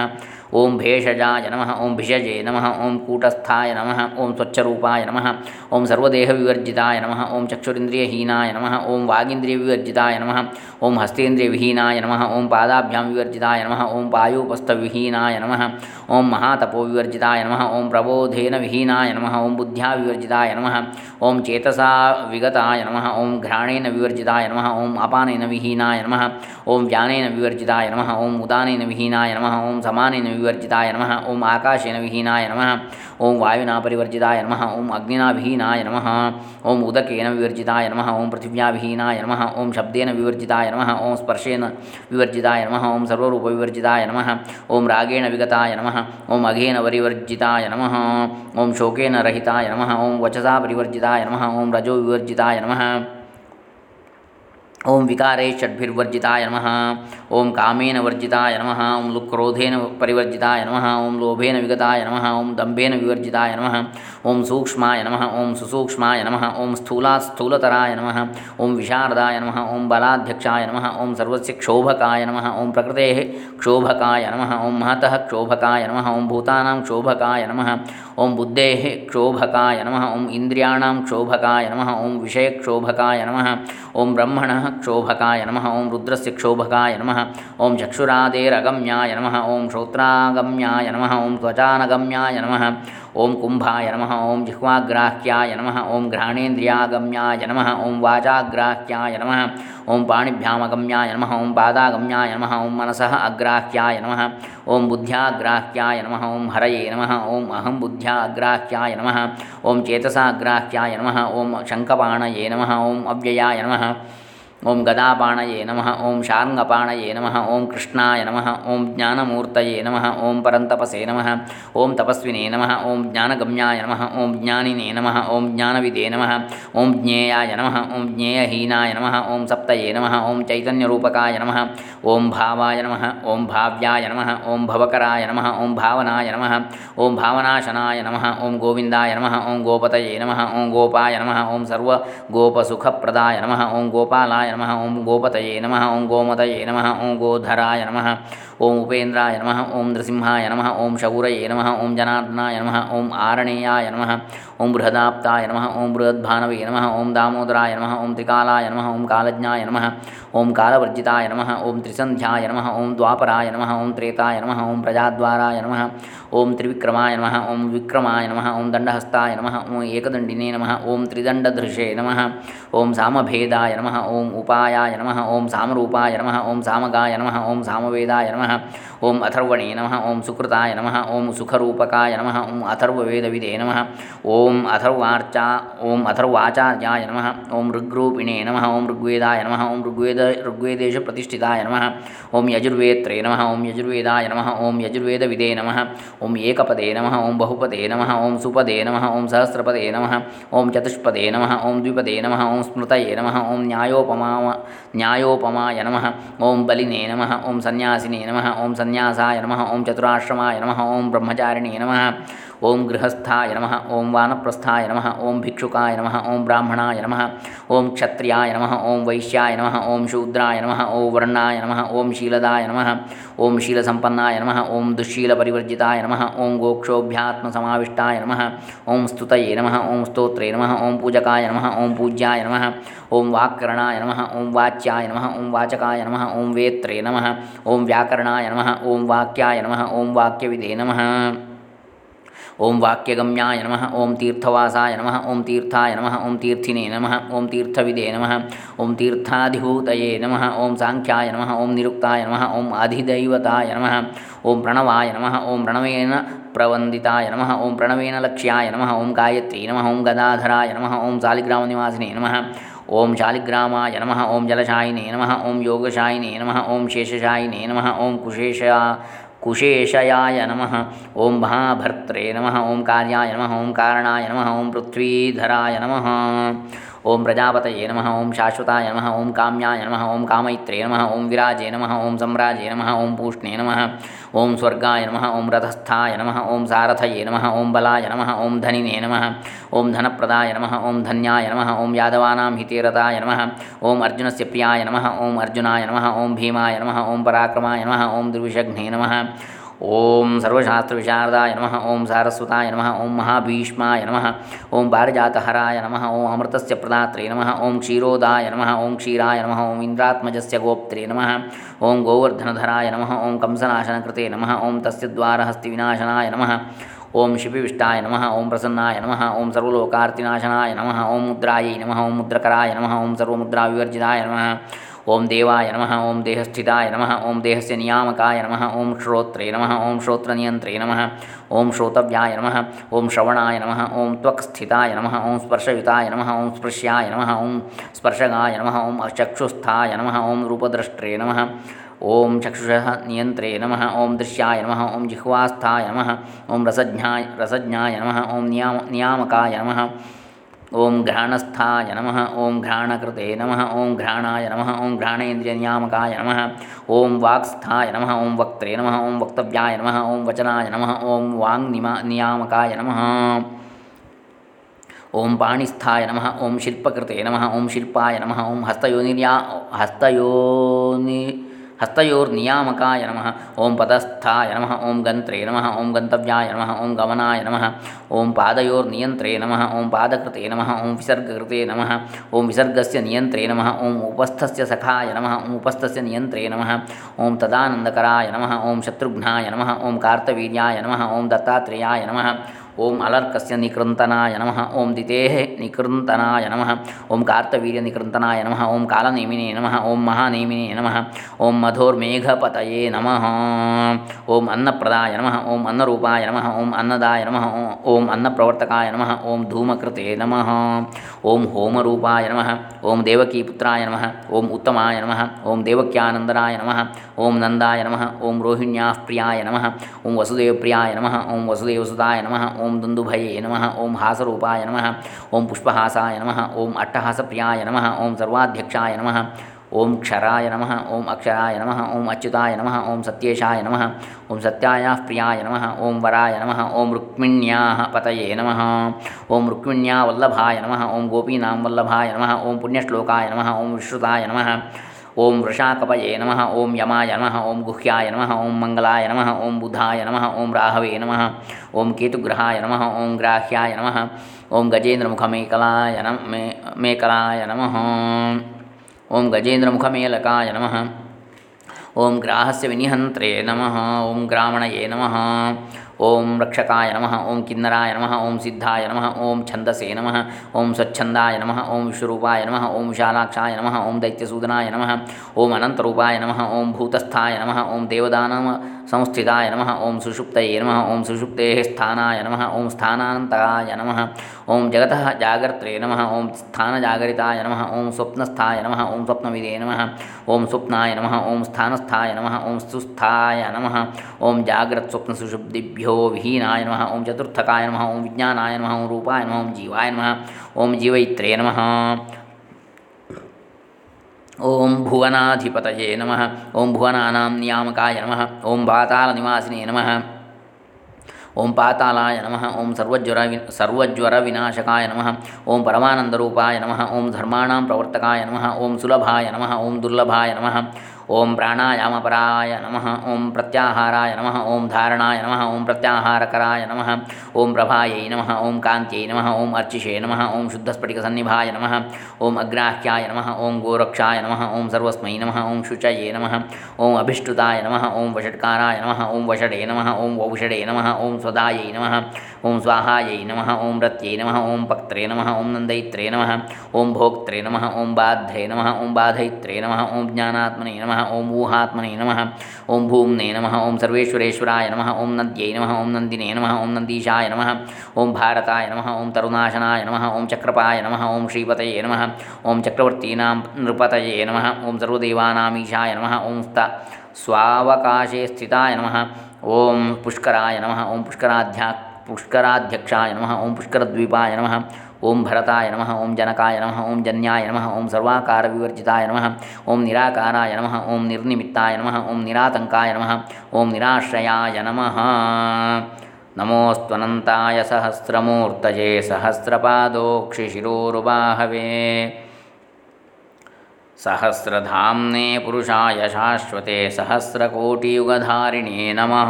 ओं भेषजाय नम ओं भिषजे नम ओं कूटस्थाय नम ओं स्वच्छरूपाय नम ओं सर्वदेहविवर्जिताय नम ओं चक्षुरीद्रियनाय नम ओं वागिन्द्रियविवर्जिताय नम ओं हस्तेन्द्रिय विहीनाय नम ओं पादाभ्यां विवर्जिताय नम ओं वायोपस्थविहीनाय नम ओं महातपो विवर्जिताय नम ओं प्रबोधेन विहीनाय नम ओं बुद्ध्या विवर्जिताय नम ओं चेतसा विगताय नम ओं घ्राणेन विवर्जिताय नम ओं अपन विहीनाय नम ओं व्यानेन विवर्जिताय नम ओं उदानेन विहीनाय नम ओं समानेन विवर्जिताय नमः ओं आकाशेन विहीनाय नमः ओं वायुना परिवर्जिताय नमः ओं अग्निना विहीनाय नमः ओं उदकेन विवर्जिताय नमः ओं पृथिव्या विहीनाय नमः ओं शब्देन विवर्जिताय नमः ओं स्पर्शेन विवर्जिताय नमः ओं सर्वरूपविवर्जिताय नमः ओं रागेण विगताय नमः ओं अघेन परिवर्जिताय नमः ओं शोकेन रहिताय नमः ओं वचसा परिवर्जिताय नमः ओं रजो विवर्जिताय नमः ओं विकारे षड्भिर्वर्जिताय नमः ओं कामेन वर्जिताय नमः ओं लुक्रोधेन परिवर्जिताय नमः ओं लोभेन विगताय नमः ओं दम्भेन विवर्जिताय नमः ओं सूक्ष्माय नमः ओं सुसूक्ष्माय नमः ओं स्थूला स्थूलतराय नमः ओं विशारदाय नमः ओं बलाध्यक्षाय नमः ओं सर्वस्य क्षोभकाय नमः ओं प्रकृतेः क्षोभकाय नमः ओं महतः क्षोभकाय नमः ओं भूतानां क्षोभकाय नमः ओं बुद्धेः क्षोभकाय नमः ओं इन्द्रियाणां क्षोभकाय नमः ओं विषयक्षोभकाय नमः ओं ब्रह्मणः क्षोभकाय नमः ओं रुद्रस्य क्षोभकाय नमः ओं चक्षुरादेरगम्याय नमः ओं श्रोत्रागम्याय नमः ओं त्वचानगम्याय नमः ओं कुम्भाय नमः ओं जिह्वाग्राह्याय नमः ओं घ्राणेन्द्रियागम्याय नमः ओं वाचाग्राह्याय नमः ओं पाणिभ्यामगम्याय नमः ओं पादागम्याय नमः ओं मनसः अग्राह्याय नमः ओं बुद्ध्याग्राह्याय नमः ओं हरये नमः ओं अहं बुद्ध्याग्राह्याय नमः ओं चेतसाग्राह्याय नमः ओं शङ्खपाणये नमः ओं अव्ययाय नमः ಓಂ ಗದಾಪಾಣಯೇ ನಮಃ ಓಂ ಶಾರ್ಂಗಪಾಣಯೇ ನಮಃ ಓಂ ಕೃಷ್ಣಾಯ ನಮಃ ಓಂ ಜ್ಞಾನಮೂರ್ತಯೇ ನಮಃ ಓಂ ಪರಂತಪಸೇ ನಮಃ ಓಂ ತಪಸ್ವಿನೇ ನಮಃ ಓಂ ಜ್ಞಾನಗಮ್ಯಾಯ ನಮಃ ಓಂ ಜ್ಞಾನಿನೇ ನಮಃ ಓಂ ಜ್ಞಾನವಿದೇ ನಮಃ ಓಂ ಜ್ಞೇಯಾಯ ನಮಃ ಓಂ ಜ್ಞೇಯಹೀನಾಯ ನಮಃ ಓಂ ಸಪ್ತಯೇ ನಮಃ ಓಂ ಚೈತನ್ಯರೂಪಕಾಯ ನಮಃ ಓಂ ಭಾವಾಯ ನಮಃ ಓಂ ಭಾವ್ಯಾಯ ನಮಃ ಓಂ ಭವಕರಾಯ ನಮಃ ಓಂ ಭಾವನಾಯ ನಮಃ ಓಂ ಭಾವನಾಶನಾಯ ನಮಃ ಓಂ ಗೋವಿಂದಾಯ ನಮಃ ಓಂ ಗೋಪತಯೇ ನಮಃ ಓಂ ಗೋಪಾಯ ನಮಃ ಓಂ ಸರ್ವ ಗೋಪಸುಖಪ್ರದಾಯ ನಮಃ ಓಂ ಗೋಪಾಲಾಯ नमः ॐ गोपतये नमः ॐ गोमतये नमः ॐ गोधराय नम। ओम उपेन्द्राय नमः ओम नृसिंहाय नमः ओम शौरये नम ओं जनार्दनाय नम ओं आरणेयाय नम ओं बृहदाप्ताय नमः ओम बृहद्भानवे नम ओं दामोदराय नम ओं त्रिकालाय नम ओम कालज्ञाय नम ओं कालवर्जिताय नम ओं त्रिसंध्याय नम ओं द्वापराय नम ओं त्रेताय नमः ओम प्रजाद्वाराय नमः ओम त्रिविक्रमाय नमः ओम विक्रमाय ओं दंडहस्ताय नम ओं एकदंडिने नम ओं ओम नम ओं साम भेदाय नम ओं उपायाय नमः ओम सामरूपाय नमः ओम सामगाय नमः ओम सामवेदाय नम ನಮಃ ಓಂ ಅಥರ್ವಣೇ ನಮಃ ಓಂ ಸುಕೃತಾಯ ನಮಃ ಓಂ ಸುಖರೂಪಕಾಯ ನಮಃ ಓಂ ಅಥರ್ವವೇದವಿದೇ ನಮಃ ಓಂ ಅಥರ್ವಾರ್ಚಾ ಓಂ ಅಥರ್ವಾಚಾರ್ಯಾಯ ನಮಃ ಓಂ ಋಗ್ರೂಪಿಣೇ ನಮಃ ಓಂ ಋಗ್ವೇದಾಯ ನಮಃ ಓಂ ಋಗ್ವೇದ ಋಗ್ವೇದೇಶ ಪ್ರತಿಷ್ಠಿತಾಯ ನಮಃ ಓಂ ಯಜುರ್ವೇತ್ರೇ ನಮಃ ಓಂ ಯಜುರ್ವೇದಾಯ ನಮಃ ಓಂ ಯಜುರ್ವೇದವಿದೇ ನಮಃ ಓಂ ಏಕಪದೇ ನಮಃ ಓಂ ಬಹುಪದೇ ನಮಃ ಓಂ ಸುಪದೇ ನಮಃ ಓಂ ಸಹಸ್ರಪದೇ ನಮಃ ಓಂ ಚತುಷ್ಪದೇ ನಮಃ ಓಂ ದ್ವಿಪದೇ ನಮಃ ಓಂ ಸ್ಮೃತಯೇ ನಮಃ ಓಂ ನ್ಯಾಯೋಪಮಾವ ನ್ಯಾಯೋಪಮಾಯ ನಮಃ ಓಂ ಬಲಿನೇ ನಮಃ ಓಂ ಸನ್ಯಾಸಿನೇ ನಮಃ नम। ओं सन्यासाय नम। ओं चतुराश्रमाय नम। ओं ब्रह्मचारिणी नम। ओं गृहस्थाय नम ओं वन प्रस्थाय नम ओं भिक्षुकाय नम ओं ब्राह्मणाय नम ओं क्षत्रियाय नम ओं वैश्याय नम ओं शूद्राय नम ओं वर्णा नम ओं शीलदाय नम ओं शीलसंपन्नाय नम ओं दुःशीलपरिवर्जिताय नम ओं गोक्षोभ्यात्मसमाविष्टाय नम ओं स्तुत नम ओं स्तोत्रे नम ओं पूजकाय नम ओं पूज्याय नम ओं वाक्करणाय नम ओं वाच्याय नम ओं वाचकाय नम ओं वेत्रे नम ओं व्याकरणाय नम ओं वाक्याय नम ओं वाक्यदे नम ಓಂ ವಾಕ್ಯಗಮ್ಯಾಯ ನಮಃ ಓಂ ತೀರ್ಥವಾಸಾಯ ನಮಃ ಓಂ ತೀರ್ಥಾಯ ನಮಃ ಓಂ ತೀರ್ಥಿನೇ ನಮಃ ಓಂ ತೀರ್ಥವಿದೇ ನಮಃ ಓಂ ತೀರ್ಥಾಧಿಭೂತಯೇ ನಮಃ ಓಂ ಸಾಂಖ್ಯಾಯ ನಮಃ ಓಂ ನಿರುಕ್ತಾಯ ನಮಃ ಓಂ ಅಧಿದೈವತಾಯ ನಮಃ ಓಂ ಪ್ರಣವಾಯ ನಮಃ ಓಂ ಪ್ರಣವೇನ ಪ್ರವಂದಿತಾಯ ನಮಃ ಓಂ ಪ್ರಣವೇನ ಲಕ್ಷ್ಯಾಯ ನಮಃ ಓಂ ಗಾಯತ್ರಿ ನಮಃ ಓಂ ಗದಾಧರಾಯ ನಮಃ ಓಂ ಸಾಲಿಗ್ರಾಮ ನಿವಾಸಿನೇ ನಮಃ ಓಂ ಶಾಲಿಗ್ರಾಮಾಯ ನಮಃ ಓಂ ಜಲಶಾಯಿನೇ ನಮಃ ಓಂ ಯೋಗಶಾಯಿನೇ ನಮಃ ಓಂ ಶೇಷಶಾಯಿನೇ ನಮಃ ಓಂ ಕುಶೇಷ कुशेशयाय नमः। ओं महाभर्त्रे नमः। ओं कार्याय नमः। ओं कारणाय नमः। ओं पृथ्वीधराय नमः। ओं प्रजापतये नमः ओं शाश्वताय नमः ओं काम्याय नमः ओं कामैत्रे नमः ओं विराजे नमः ओं सम्राजे नमः ओं पूष्णे नमः ओं स्वर्गाय नमः ओं रथस्थाय नमः ओं सारथये नमः ओं बलाय नमः ओं धनिने नमः ओं धनप्रदाय नमः ओं धन्याय नमः ओं यादवानां हितेरताय नमः ओं अर्जुनस्य प्रियाय नमः ओं अर्जुनाय नमः ओं भीमाय नमः ओं पराक्रमाय नमः ओं दुर्विषघ्ने नमः ओम सर्वशास्त्र विशारदाय नम ओं सारस्वताय नम ओं महाभीष्माय नम ओं पारिजातहराय नम ओं अमृतस्य प्रदात्रे नम ओं क्षीरोदाय नम ओं क्षीराय नम ओं इन्द्रात्मजस्य गोप्त्रे नम ओं गोवर्धनधराय नम ओं कंसनाशनकृते नम ओं तस्य द्वारहस्तिविनाशनाय नम ओं शिपिविष्टाय नम ओं प्रसन्नाय नम ओं सर्वलोकार्तिनाशनाय नम ओं मुद्रायै नम ओं मुद्रकराय नम ओं सर्वमुद्राविवर्जिताय नम ओम देवाय नम ओं देहस्थिताय नम ओं देहस्य नियामकाय नम ओं श्रोत्रे नम ओं श्रोत्रनियन्त्रे नम ओं श्रोतव्याय नम ओं श्रवणाय नम ओं त्वक्स्थिताय नम ओं स्पर्शयुताय नम ओं स्पृश्याय नम ओं स्पर्शगाय नम ओं चक्षुस्थाय नम ओं रूपद्रष्ट्रे नम ओम चक्षुषः नियन्त्रे नमः ओम दृश्याय नमः ओम जिह्वास्थाय नमः ओम रसज्ञाय रसज्ञाय नमः ओम नियाम नियामकाय नमः ಓಂ ಘ್ರಾಣಸ್ಥಾಯ ನಮಃ ಓಂ ಘ್ರಾಣಕೃತೆ ನಮಃ ಓಂ ಘ್ರಾಣಾಯ ನಮಃ ಓಂ ಘ್ರಾಣೇಂದ್ರಿಯನಿಯಾಮಕಾಯ ನಮಃ ಓಂ ವಾಕ್ಸ್ಥಾಯ ನಮಃ ಓಂ ವಕ್ತ್ರೇ ನಮಃ ಓಂ ವಕ್ತವ್ಯಾಯ ನಮಃ ಓಂ ವಚನಾಯ ನಮಃ ಓಂ ವಾಂಗ್ ನಿಮ ನಿಯಾಮಕಾಯ ನಮಃ ಓಂ ಪಾಣಿಸ್ಥಾಯ ನಮಃ ಓಂ ಶಿಲ್ಪಕೃತೆ ನಮಃ ಓಂ ಶಿಲ್ಪಾಯ ನಮಃ ಓಂ ಹಸ್ತಯೋನಿರ್ಯಾ ಹಸ್ತಯೋನಿ ಹಸ್ತಯೋರ್ನಿಯಾಮಕಾಯ ನಮಃ ಓಂ ಪದಸ್ಥಾಯ ನಮಃ ಓಂ ಗಂತ್ರೇ ನಮಃ ಓಂ ಗಂತವ್ಯಾಯ ನಮಃ ಓಂ ಗಮನಾಯ ನಮಃ ಓಂ ಪಾದಯೋರ್ನಿಯಂತ್ರೇ ನಮಃ ಓಂ ಪಾದಕೃತೆ ನಮಃ ಓಂ ವಿಸರ್ಗಕೃತೆ ನಮಃ ಓಂ ವಿಸರ್ಗಸ್ಯ ನಿಯಂತ್ರೇ ನಮಃ ಓಂ ಉಪಸ್ಥಸ್ಯ ಸಖಾಯ ನಮಃ ಓಂ ಉಪಸ್ಥಸ್ಯ ನಿಯಂತ್ರೇ ನಮಃ ಓಂ ತದಾನಂದಕರಾಯ ನಮಃ ಓಂ ಶತ್ರುಘ್ನಾಯ ನಮಃ ಓಂ ಕಾರ್ತವೀರ್ಯಾಯ ನಮಃ ಓಂ ದತ್ತಾತ್ರೇಯಾಯ ನಮಃ ಓಂ ಅಲರ್ಕಸ್ಯ ನಿಕೃಂತನಾಯ ನಮಃ ಓಂ ದಿತೇಃ ನಿಕೃಂತನಾಯ ನಮಃ ಓಂ ಕಾರ್ತವೀರ್ಯ ನಿಕೃಂತನಾಯ ನಮಃ ಓಂ ಕಾಲನೇಮಿನೇ ನಮಃ ಓಂ ಮಹಾನೇಮಿನೇ ನಮಃ ಓಂ ಮಧೋರ್ಮೇಘಪತಯೇ ನಮಃ ಓಂ ಅನ್ನಪ್ರದಾಯ ನಮಃ ಓಂ ಅನ್ನರೂಪಾಯ ನಮಃ ಓಂ ಅನ್ನದಾಯ ನಮಃ ಓಂ ಅನ್ನಪ್ರವರ್ತಕಾಯ ನಮಃ ಓಂ ಧೂಮಕೃತೆ ನಮಃ ಓಂ ಹೋಮರೂಪಾಯ ನಮಃ ಓಂ ದೇವಕೀಪುತ್ರಾಯ ನಮಃ ಓಂ ಉತ್ತಮಾಯ ನಮಃ ಓಂ ದೇವಕ್ಯಾನಂದನಾಯ ನಮಃ ಓಂ ನಂದಾಯ ನಮಃ ಓಂ ರೋಹಿಣ್ಯಾಃ ಪ್ರಿಯಾಯ ನಮಃ ಓಂ ವಸುದೇವಪ್ರಿಯಾಯ ನಮಃ ಓಂ ವಸುದೇವಸುತಾಯ ನಮಃ ಓಂ ದುಂದುಭಯೇ ನಮಃ ಓಂ ಹಾಸರೂಪಾಯ ನಮಃ ಓಂ ಪುಷ್ಪಹಾಸಾಯ ನಮಃ ಓಂ ಅಟ್ಟಹಾಸಪ್ರಿಯಾಯ ನಮಃ ಓಂ ಸರ್ವಾಧ್ಯಕ್ಷಾಯ ನಮಃ ಓಂ ಕ್ಷರಾಯ ನಮಃ ಓಂ ಅಕ್ಷರಾಯ ನಮಃ ಓಂ ಅಚ್ಯುತಾಯ ನಮಃ ಓಂ ಸತ್ಯೇಶಾಯ ನಮಃ ಓಂ ಸತ್ಯಾಯ ಪ್ರಿಯಾಯ ನಮಃ ಓಂ ವರಾಯ ನಮಃ ಓಂ ರುಕ್ಮಿಣ್ಯಾ ಪತಯೇ ನಮಃ ಓಂ ರುಕ್ಮಿಣ್ಯಾ ವಲ್ಲಭಾಯ ನಮಃ ಓಂ ಗೋಪೀನಾಂ ವಲ್ಲಭಾಯ ನಮಃ ಓಂ ಪುಣ್ಯಶ್ಲೋಕಾಯ ನಮಃ ಓಂ ವಿಶ್ರುತಾಯ ನಮಃ ओम वृषाकपये नम ओं यमाय नम ओं गुह्याय नम ओं मंगलाय नम ओं बुधाय नम ओं राहवे नम ओं केतुग्रहाय नम ओं ग्राह्याय नम नमः ओम गजेन्द्रमुखमेकलाय नम मे मेकलाय नमः ओम गजेन्द्रमुखमेलकाय नमः ओम ग्राहस्य विनिहन्त्रे नम ओं ग्रामणये नम ಓಂ ರಕ್ಷಕಾಯ ನಮಃ ಓಂ ಕಿನ್ನರಾಯ ನಮಃ ಓಂ ಸಿದ್ಧಾಯ ನಮಃ ಓಂ ಛಂದಸೇ ನಮಃ ಓಂ ಸ್ವಚ್ಛಂದಾಯ ನಮಃ ಓಂ ವಿಶ್ವರೂಪಾಯ ನಮಃ ಓಂ ವಿಶಾಲಾಕ್ಷಾಯ ನಮಃ ಓಂ ದೈತ್ಯಸೂದನಾಯ ನಮಃ ಓಂ ಅನಂತರೂಪಾಯ ನಮಃ ಓಂ ಭೂತಸ್ಥಾಯ ನಮಃ ಓಂ ದೇವದಾನಮ ಸಂಸ್ಥಿತಾಯ ನಮಃ ಓಂ ಸುಷುಪ್ತಯೇ ನಮಃ ಓಂ ಸುಷುಪ್ತೇ ಸ್ಥಾನಾಯ ನಮಃ ಓಂ ಸ್ಥಾನಾಂತರಾಯ ನಮಃ ಓಂ ಜಗತಃ ಜಾಗರ್ತ್ರೇ ನಮಃ ಓಂ ಸ್ಥಾನಜಾಗರಿತಾಯ ನಮಃ ಓಂ ಸ್ವಪ್ನಸ್ಥಾಯ ನಮಃ ಓಂ ಸ್ವಪ್ನವಿದೇ ನಮಃ ಓಂ ಸ್ವಪ್ನಾಯ ನಮಃ ಓಂ ಸ್ಥಾನಸ್ಥಾಯ ನಮಃ ಓಂ ಸುಸ್ಥಾಯ ನಮಃ ಓಂ ಜಾಗ್ರತ್ ಸ್ವಪ್ನ ಸುಷುಪ್ತಿಭ್ಯೋ ವಿಹೀನಾಯ ನಮಃ ಓಂ ಚತುರ್ಥಕಾಯ ನಮಃ ಓಂ ವಿಜ್ಞಾನಾಯ ನಮಃ ಓಂ ರೂಪಾಯ ನಮಃ ಓಂ ಜೀವಾಯ ನಮಃ ಓಂ ಜೀವೈತ್ರೇ ನಮಃ ओं भुवनाधिपत नम। ओं भुवनानां नियामकाय नमः। ओं पातालनिवासिने नम। ओं पातालाय नम। ओं सर्वज्वर विनाशकाय नम। ओं परमानंदय नम। ओं धर्माणां प्रवर्तकाय नम। ओं सुलभाय नम। ओं दुर्लभाय नम। ಓಂ ಪ್ರಾಣಾಯಾಮಪರಾಯ ನಮಃ ಓಂ ಪ್ರತ್ಯಾಹಾರಾಯ ನಮಃ ಓಂ ಧಾರಣಾಯ ನಮಃ ಓಂ ಪ್ರತ್ಯಾಹಾರಕರಾಯ ನಮಃ ಓಂ ಪ್ರಭಾಯೈ ನಮಃ ಓಂ ಕಾಂತ್ಯೈ ನಮಃ ಓಂ ಅರ್ಚಿಷೇ ನಮಃ ಓಂ ಶುದ್ಧಸ್ಫಟಿಕಸನ್ನಿಭಾಯ ನಮಃ ಓಂ ಅಗ್ರಾಹ್ಯಾಯ ನಮಃ ಓಂ ಗೋರಕ್ಷಾಯ ನಮಃ ಓಂ ಸರ್ವಸ್ಮೈ ನಮಃ ಓಂ ಶುಚಯೇ ನಮಃ ಓಂ ಅಭಿಷ್ಟುತಾಯ ನಮಃ ಓಂ ವಷಟ್ಕಾರಾಯ ನಮಃ ಓಂ ವಷಡೇ ನಮಃ ಓಂ ವೌಷಡೇ ನಮಃ ಓಂ ಸ್ವದಾಯೈ ನಮಃ ಓಂ ಸ್ವಾಹಾಯೈ ನಮಃ ಓಂ ರತ್ಯೈ ನಮಃ ಓಂ ಪಕ್ತ್ರೇ ನಮಃ ಓಂ ನಂದೈತ್ರೇ ನಮಃ ಓಂ ಭೋಕ್ತ್ರೇ ನಮಃ ಓಂ ಬಾಧ್ರೇ ನಮಃ ಓಂ ಬಾಧೈತ್ರೇ ನಮಃ ಓಂ ಜ್ಞಾನಾತ್ಮನೇ ನಮಃ नमः ओं वूहात्मने नमः ओम भूमने नमः ओं सर्वेश्वरेश्वराय नमः ओं नद्यै नमः ओं नंदिने नमः ओं नंदीशाय नमः ओं भारताय नमः ओं तरुनाशनाय नमः ओं चक्रपाय नमः ओं श्रीपतये नमः ओं चक्रवर्तीनां नृपतये नमः ओं सर्वदेवानामीशाय नमः ओं स्वावकाशे स्थिताय नमः ओं पुष्कराय नमः ओम पुष्कराध्या पुष्कराध्यक्षाय नमः ओं पुष्करद्वीपाय नमः ओं भरताय नमः ओं जनकाय नमः ओं जन्याय नमः ओं सर्वाकारविवर्जिताय नमः ओं निराकाराय नमः ओं निर्निमित्ताय नमः ओं निरातङ्काय नमः ओं निराश्रयाय नमः। नमोऽस्त्वनन्ताय सहस्रमूर्तये सहस्रपादोक्षिशिरोरुबाहवे। सहस्रधाम्ने पुरुषाय शाश्वते सहस्रकोटियुगधारिणे नमः।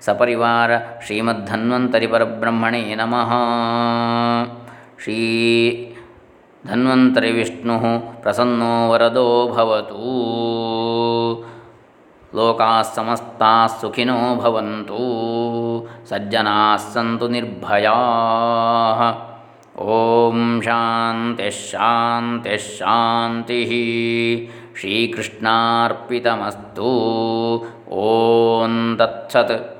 ಸಪರಿವಾರ ಶ್ರೀಮದ್ಧನ್ವಂತರಿ ಪರಬ್ರಹ್ಮಣೇ ನಮಃ. ಶ್ರೀ ಧನ್ವಂತರಿ ವಿಷ್ಣು ಪ್ರಸನ್ನೋ ವರದೋ ಭವತು. ಲೋಕಾः ಸಮಸ್ತಾः ಸುಖಿನೋ ಭವಂತು. ಸಜ್ಜನಾः ಸಂತು ನಿರ್ಭಯಾः. ಓಂ ಶಾಂತಿಃ ಶಾಂತಿಃ ಶಾಂತಿಃ. ಶ್ರೀಕೃಷ್ಣಾರ್ಪಿತಮಸ್ತು. ಓಂ ತತ್ಸತ್.